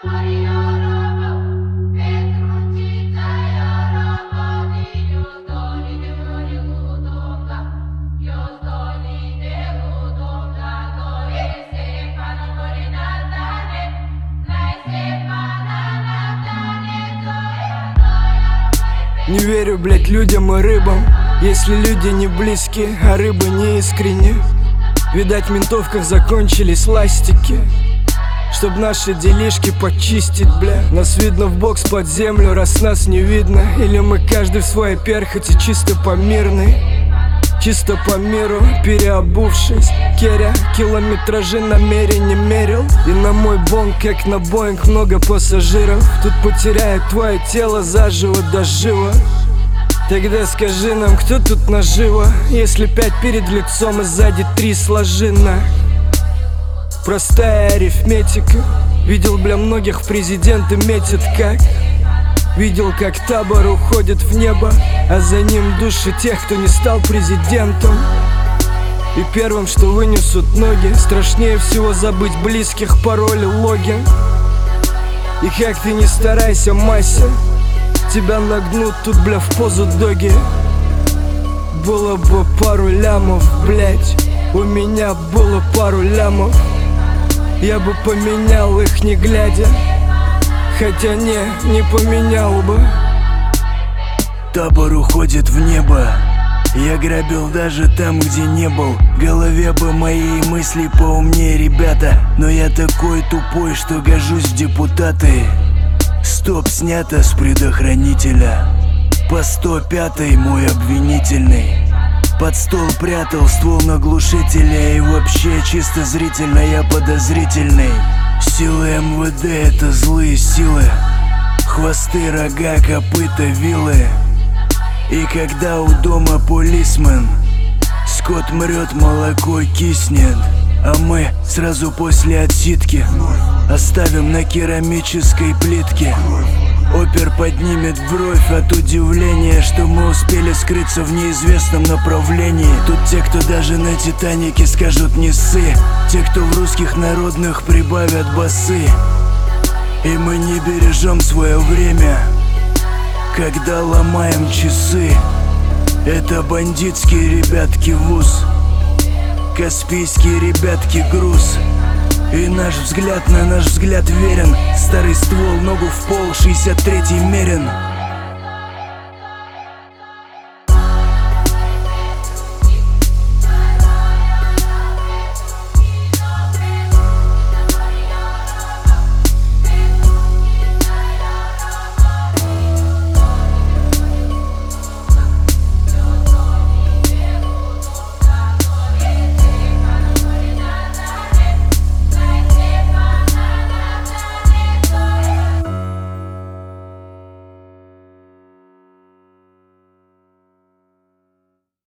Не верю, блять, людям и рыбам Если люди не близкие, а рыбы не искренне. Видать, в ментовках закончились ластики Чтоб наши делишки почистить, бля. Нас видно в бокс под землю, раз нас не видно. Или мы каждый в своей перхоти чисто по мирной. Чисто по миру, переобувшись. Керя километражи намеренно мерил. И на мой бонг, как на Боинг, много пассажиров. Тут потеряет твое тело заживо до жива Тогда скажи нам, кто тут наживо? Если пять перед лицом и сзади три сложи на Простая арифметика. Видел, бля, многих президенты метит как? Видел, как табор уходит в небо А за ним души тех, кто не стал президентом. И первым, что вынесут ноги Страшнее всего забыть близких, пароли, логин. И как ты не старайся, Мася Тебя нагнут тут, бля, в позу доги. Было бы пару лямов, блять У меня было пару лямов. Я бы поменял их не глядя. Хотя не, не поменял бы. Табор уходит в небо. Я грабил даже там, где не был. Голове бы мои мысли поумнее, ребята. Но я такой тупой, что гожусь в депутаты. Стоп снято с предохранителя. По 105 мой обвинительный под стол прятал ствол на глушителя И вообще чисто зрительно я подозрительный. Силы МВД это злые силы. Хвосты, рога, копыта, вилы. И когда у дома полисмен Скот мрет, молоко киснет. А мы сразу после отсидки Оставим на керамической плитке Опер поднимет бровь от удивления Что мы успели скрыться в неизвестном направлении. Тут те, кто даже на Титанике скажут не ссы Те, кто в русских народных прибавят басы. И мы не бережем свое время Когда ломаем часы. Это бандитские ребятки вуз Каспийские ребятки груз и наш взгляд на наш взгляд верен. Старый ствол, ногу в пол, 63-й мерен